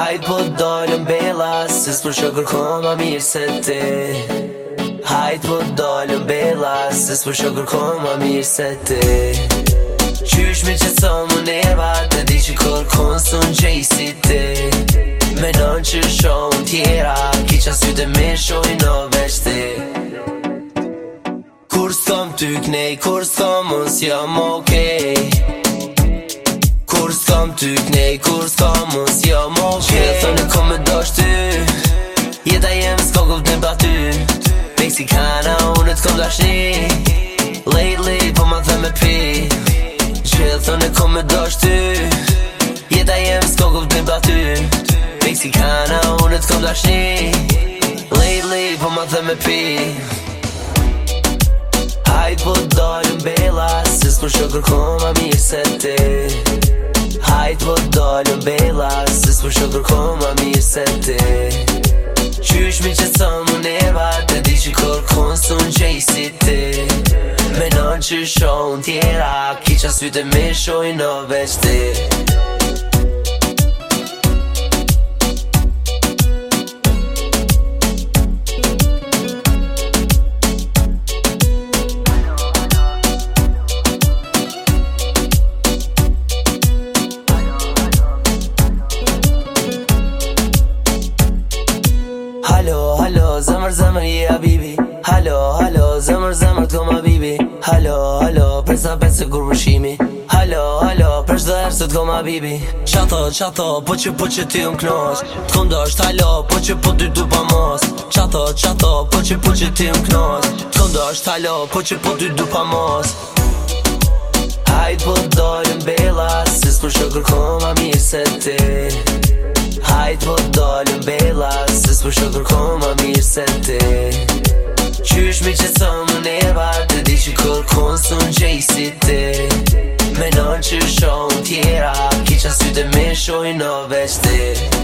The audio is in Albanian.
Hajt po dollëm bella Se s'për që kërkon ma mirë se ti Hajt po dollëm bella Se s'për që kërkon ma mirë se ti Qysh me që të më nerva Të di që kërkon së në si ti Menon që shonë tjera Ki që asy të me shoj në veç ti Kur s'kom ty kënej Kur s'kom mësë jam okej okay kur s'kam ty knej, kur s'kam mës ja mall Që e thënë e kom me dosh ty Jeta jem s'ko gëvë dhe pa ty Mexikana, unë t'kom dash një Lately, po më dhe me pi Që e thënë e kom me dosh ty Jeta jem s'ko gëvë dhe pa ty Mexikana, unë t'kom dash një Lately, po më dhe me pi Hajt po dojnë bella Se s'ku shokër koma bella bella Se s'pu shumë ma mirë se ti Qysh mi që të më neva Të di që kërë konë së në qëj si ti Me nënë që shonë tjera Ki që asy të me shojnë në veç ti zemër zemër je yeah, abibi Halo, halo, zemër zemër t'ko ma bibi Halo, halo, për sa kur përshimi Halo, halo, për shdo herë së t'ko ma bibi Qato, qato po që po që ti m'knosh T'ko ndosht, halo, po që po dy du pa mos Qato, qato po që po që ti m'knosh T'ko ndosht, halo, po që po dy du pa mos Hajt po dollim bela, si s'ku shë kërkoma mirë se ti Hajt po dollim bela, për shëndër kohë ma mirë se ti Qysh mi që sa më neva Të di që kërë konë së në Me nënë që shohë në tjera Ki qa sy të me shohë në veç